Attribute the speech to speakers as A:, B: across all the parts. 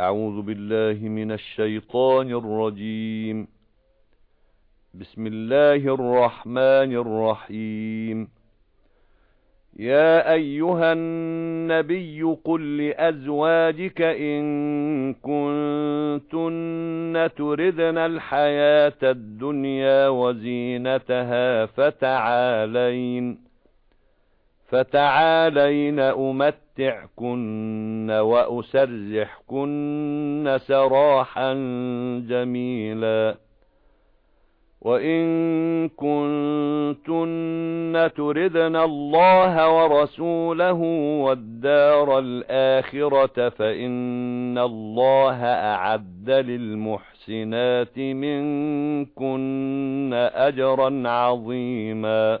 A: أعوذ بالله من الشيطان الرجيم بسم الله الرحمن الرحيم يا أيها النبي قل لأزواجك إن كنتن تردن الحياة الدنيا وزينتها فتعالين فتعالين أمت أَمَتِّعْكُنَّ وَأُسَرِّحْكُنَّ سَرَاحًا جَمِيلًا وَإِن كُنتُنَّ تُرِدْنَ اللَّهَ وَرَسُولَهُ وَالدَّارَ الْآخِرَةَ فَإِنَّ اللَّهَ أَعَدَّ لِلْمُحْسِنَاتِ مِنكُنَّ أَجْرًا عَظِيمًا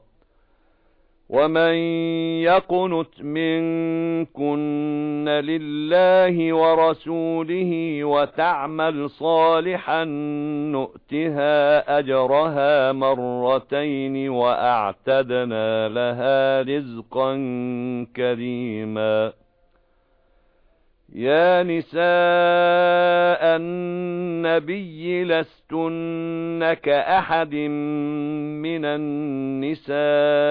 A: وَمَن يَقْنُتْ مِنكُنَّ لِلَّهِ وَرَسُولِهِ وَتَعْمَلْ صَالِحًا نُؤْتِهَا أَجْرَهَا مَرَّتَيْنِ وَأَعْتَدْنَا لَهَا رِزْقًا كَرِيمًا يَا نِسَاءَ النَّبِيِّ لَسْتُنَّ كَأَحَدٍ مِّنَ النِّسَاءِ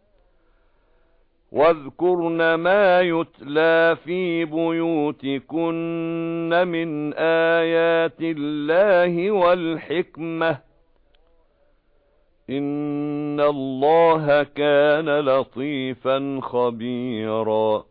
A: وَاذْكُرْنَ مَا يُتْلَى فِي بُيُوتِكُنَّ مِنْ آيَاتِ اللَّهِ وَالْحِكْمَةِ إِنَّ اللَّهَ كَانَ لَطِيفًا خَبِيرًا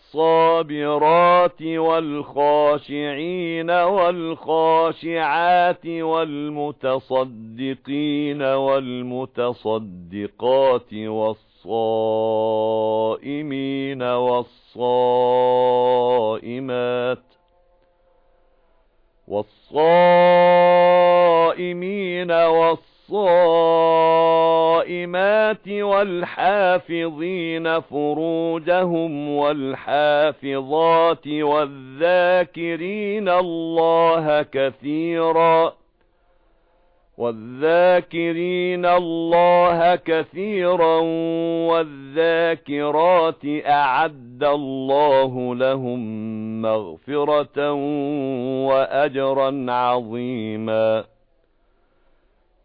A: الصابرات والخاشعين والخاشعات والمتصدقين والمتصدقات والصائمين والصائمات والصائمين والصائمات وَالْحَافِظِينَ فُرُوجَهُمْ وَالْحَافِظَاتِ وَالذَّاكِرِينَ اللَّهَ كَثِيرًا وَالذَّاكِرِينَ اللَّهَ كَثِيرًا وَالذَّاكِرَاتِ أَعَدَّ اللَّهُ لَهُم مَّغْفِرَةً وَأَجْرًا عَظِيمًا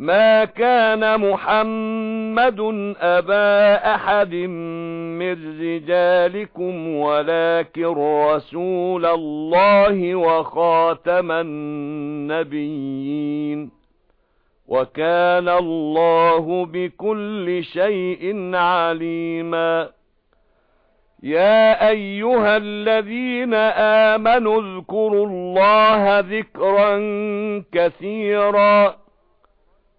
A: ما كان محمد أبا أحد من رجالكم ولكن رسول الله وخاتم النبيين وكان الله بكل شيء عليماً يا ايها الذين امنوا اذكروا الله ذكرا كثيرا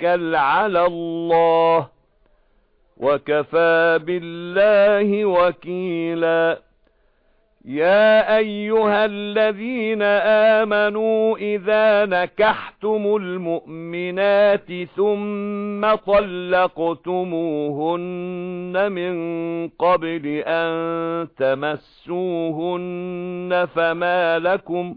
A: وتوكل على الله وكفى بالله وكيلا يا ايها الذين امنوا اذا نكحتم المؤمنات ثم طلقتموهن من قبل ان تمسوهن فما لكم ۖ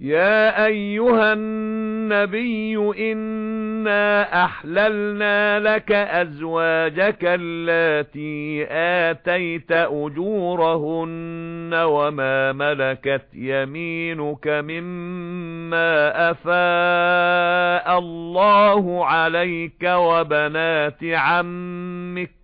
A: يا ايها النبي إنا احللنا لك ازواجك اللاتي اتيت اجورهن وما ملكت يمينك مما افاء الله عليك وبنات عمك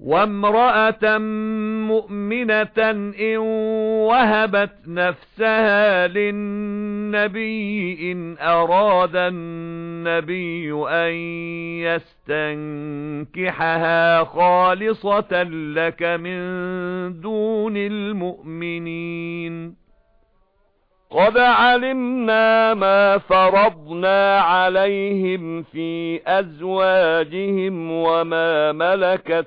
A: وامرأة مؤمنة إن وهبت نفسها للنبي إن أراد النبي أن يستنكحها خالصة لك من دون المؤمنين قَدْ عَلِمْنَا مَا فَرَضْنَا عَلَيْهِمْ فِي أَزْوَاجِهِمْ وَمَا مَلَكَتْ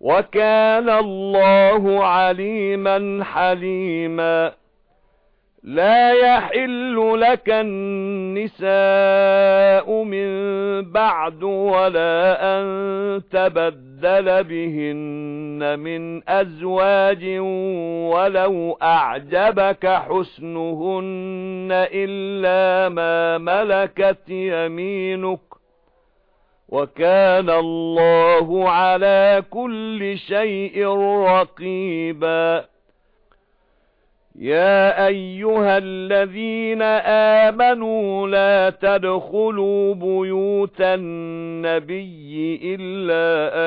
A: وَكَانَ اللَّهُ عَلِيمًا حَلِيمًا لا يحل لك النساء من بعد ولا أن تبدل بهن من أزواج ولو أعجبك حسنهن إلا ما ملكت يمينك وَكَانَ اللَّهُ عَلَى كُلِّ شَيْءٍ رَقِيبًا يَا أَيُّهَا الَّذِينَ آمَنُوا لَا تَدْخُلُوا بُيُوتَ النَّبِيِّ إِلَّا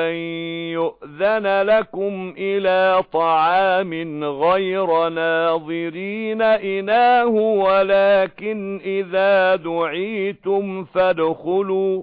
A: أَن يُؤْذَنَ لَكُمْ إِلَى طَعَامٍ غَيْرَ نَاظِرِينَ إِنَاهُ وَلَكِنْ إِذَا دُعِيتُمْ فَادْخُلُوا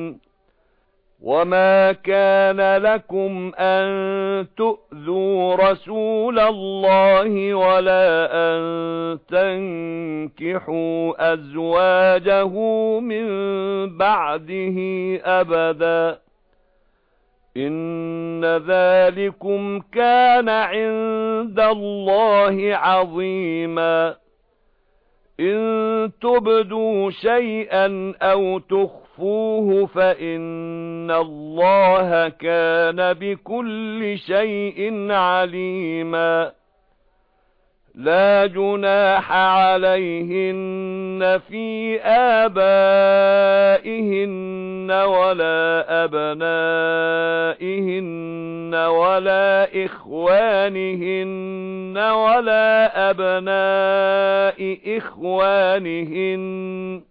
A: وَمَا كَانَ لَكُمْ أَن تُؤْذُوا رَسُولَ اللَّهِ وَلَا أَن تَنكِحُوا أَزْوَاجَهُ مِن بَعْدِهِ أَبَدًا إِنَّ ذَلِكُمْ كَانَ عِندَ اللَّهِ عَظِيمًا إِن تُبْدُوا شَيْئًا أَوْ تُخْفُوهُ فَاعْفُوهُ فَإِنَّ اللَّهَ كَانَ بِكُلِّ شَيْءٍ عَلِيمًا لا جناح عليهن في آبائهن ولا أبنائهن ولا إخوانهن ولا أبناء إخوانهن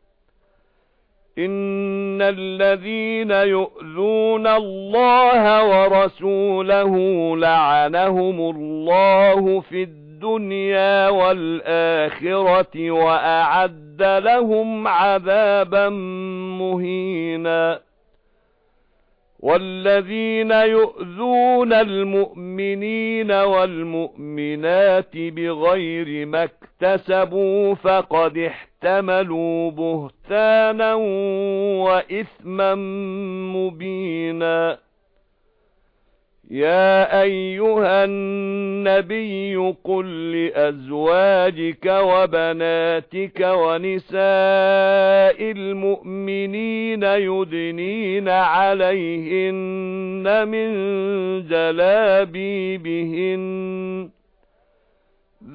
A: إِنَّ الَّذِينَ يُؤْذُونَ اللَّهَ وَرَسُولَهُ لَعَنَهُمُ اللَّهُ فِي الدُّنْيَا وَالْآخِرَةِ وَأَعَدَّ لَهُمْ عَذَابًا مُهِينًا وَالَّذِينَ يُؤْذُونَ الْمُؤْمِنِينَ وَالْمُؤْمِنَاتِ بِغَيْرِ مَا اكْتَسَبُوا فَقَدِ احْتَمَلُوا بُهْتَانًا وَإِثْمًا مُبِينًا يَا أَيُّهَا النَّبِيُّ قُل لِّأَزْوَاجِكَ وَبَنَاتِكَ وَنِسَاءِ الْمُؤْمِنِينَ يُدْنِينَ عَلَيْهِنَّ مِن جَلَابِيبِهِنَّ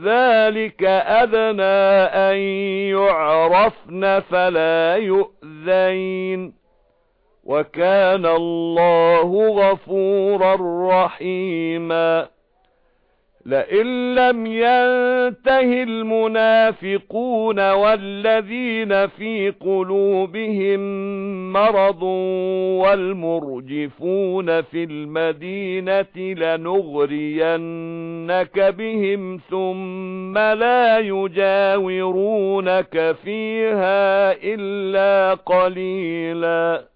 A: ذَلِكَ أَدْنَى أَن يُعْرَفْنَ فَلَا يُؤْذَيْنَ وَكَانَ اللَّهُ غَفُورًا رَّحِيمًا لئن لم ينته المنافقون والذين في قلوبهم مرض والمرجفون في المدينة لنغرينك بهم ثم لا يجاورونك فيها إلا قليلاً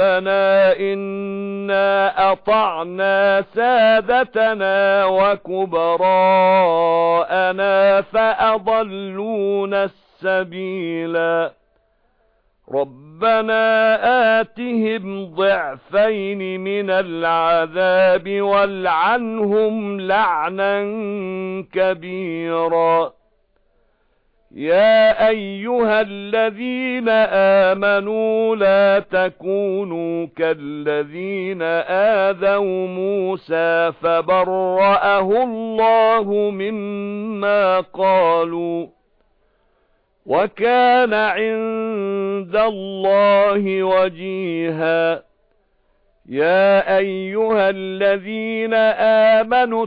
A: رَبَّنَا إِنَّا أَطَعْنَا سَادَتَنَا وَكُبَرَاءَنَا فَأَضَلُّونَا السبيلا رَبَّنَا آتِهِمْ ضِعْفَيْنِ مِنَ الْعَذَابِ وَالْعَنْهُمْ لَعْنًا كَبِيرًا يَا أَيُّهَا الَّذِينَ آمَنُوا لَا تَكُونُوا كَالَّذِينَ آذَوْا مُوسَى فَبَرَّأَهُ اللَّهُ مِمَّا قَالُوا وَكَانَ عِندَ اللَّهِ وَجِيهًا يَا أَيُّهَا الَّذِينَ آمَنُوا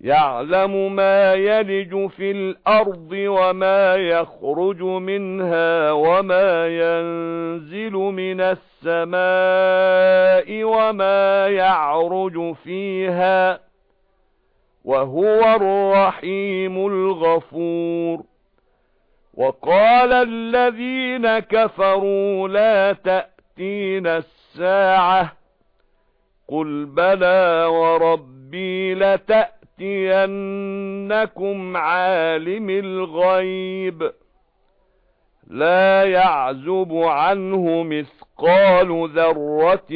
A: يَعْلَمُ مَا يَلِجُ فِي الْأَرْضِ وَمَا يَخْرُجُ مِنْهَا وَمَا يَنزِلُ مِنَ السَّمَاءِ وَمَا يَعْرُجُ فِيهَا وَهُوَ الرَّحِيمُ الْغَفُورُ وَقَالَ الَّذِينَ كَفَرُوا لَا تَأْتِينَا السَّاعَةُ قُلْ بَلَى وَرَبِّي لَتَأْتِينَ يَأْتِيَنَّكُمْ عَالِمِ الْغَيْبِ لَا يَعْزُبُ عَنْهُ
B: مِثْقَالُ
A: ذَرَّةٍ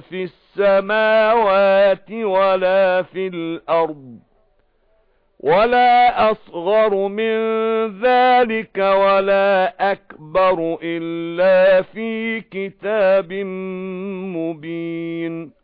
A: فِي السَّمَاوَاتِ وَلَا فِي الْأَرْضِ وَلَا أَصْغَرُ مِنْ ذَلِكَ وَلَا أَكْبَرُ إِلَّا فِي كِتَابٍ مُبِينٍ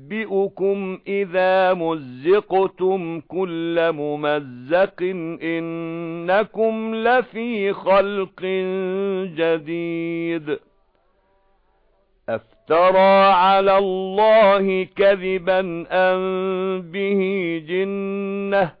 A: أُنَبِّئُكُمْ إِذَا مُزِّقْتُمْ كُلَّ مُمَزَّقٍ إِنَّكُمْ لَفِي خَلْقٍ جَدِيدٍ أَفْتَرَى عَلَى اللَّهِ كَذِبًا أَمْ بِهِ جِنَّةٌ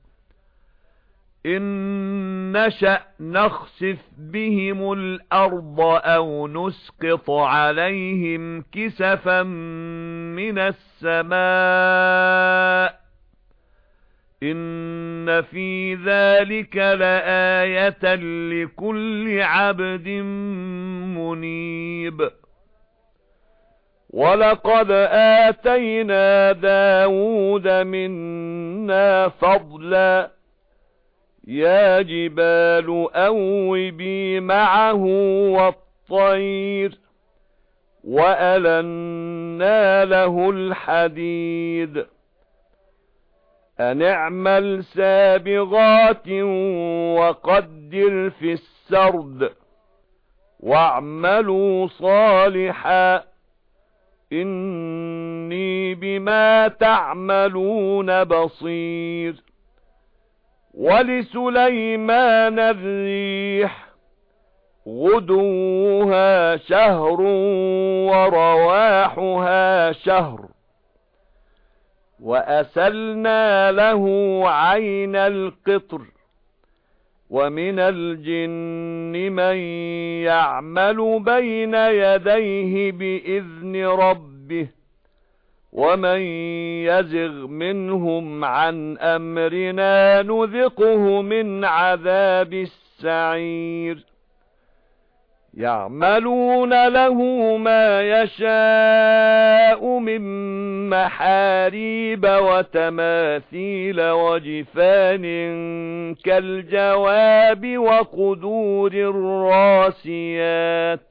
A: إن نشأ نخسف بهم الأرض أو نسقط عليهم كسفا من السماء إن في ذلك لآية لكل عبد منيب وَلَقَدْ آتَيْنَا دَاوُودَ مِنَّا فَضْلًا يَا جِبَالُ أَوِّبِي مَعَهُ وَالطَّيْرَ وَأَلَنَّا لَهُ الْحَدِيدَ أَنِ اعْمَلْ سَابِغَاتٍ وَقَدِّرْ فِي السَّرْدِ وَاعْمَلُوا صَالِحًا إِنِّي بِمَا تَعْمَلُونَ بَصِيرٌ وَلِسُلَيْمَانَ الرِّيحَ غُدُوُّهَا شَهْرٌ وَرَوَاحُهَا شَهْرٌ وَأَسَلْنَا لَهُ عَيْنَ الْقِطْرِ وَمِنَ الْجِنِّ مَن يَعْمَلُ بَيْنَ يَدَيْهِ بِإِذْنِ رَبِّهِ وَمَن يَزِغْ مِنْهُمْ عَن أَمْرِنَا نُذِقْهُ مِنْ عَذَابِ السَّعِيرِ يَعْمَلُونَ لَهُ مَا يَشَاءُ مِنْ مَحَارِيبَ وَتَمَاثِيلَ وَجِفَانٍ كَالْجَوَابِ وَقُدُورٍ الراسيات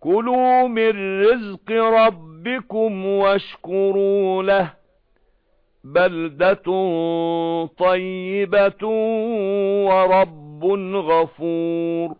A: كُلُوا مِن رِّزْقِ رَبِّكُمْ وَاشْكُرُوا لَهُ بَلْدَةٌ طَيِّبَةٌ وَرَبٌّ غَفُورٌ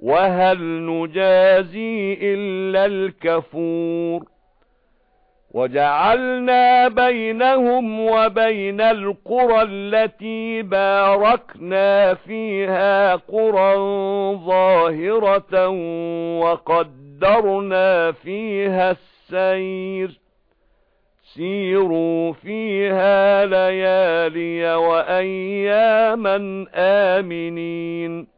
A: وَهَلْ نُجَازِي إِلَّا الْكَفُورَ وَجَعَلْنَا بَيْنَهُمْ وَبَيْنَ الْقُرَى الَّتِي بَارَكْنَا فِيهَا قُرًى ظَاهِرَةً وَقَدَّرْنَا فِيهَا السَّيْرَ سِيرُوا فِيهَا لَيَالِيَ وَأَيَّامًا آمِنِينَ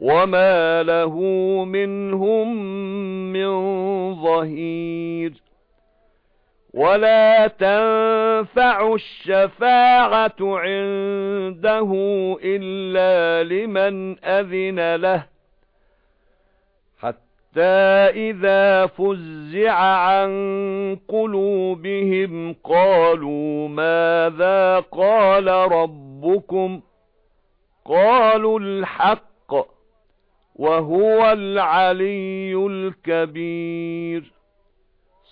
A: وَمَا لَهُ مِنْهُمْ مِنْ ظَهِيرٍ وَلَا تَنفَعُ الشَّفَاعَةُ عِندَهُ إِلَّا لِمَنْ أَذِنَ لَهُ حَتَّى إِذَا فُزِّعَ عَن قُلُوبِهِمْ قَالُوا مَاذَا قَالَ رَبُّكُمْ قَالُوا الْحَقَّ وهو العلي الكبير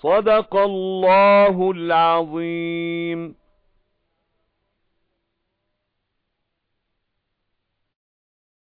A: صدق الله العظيم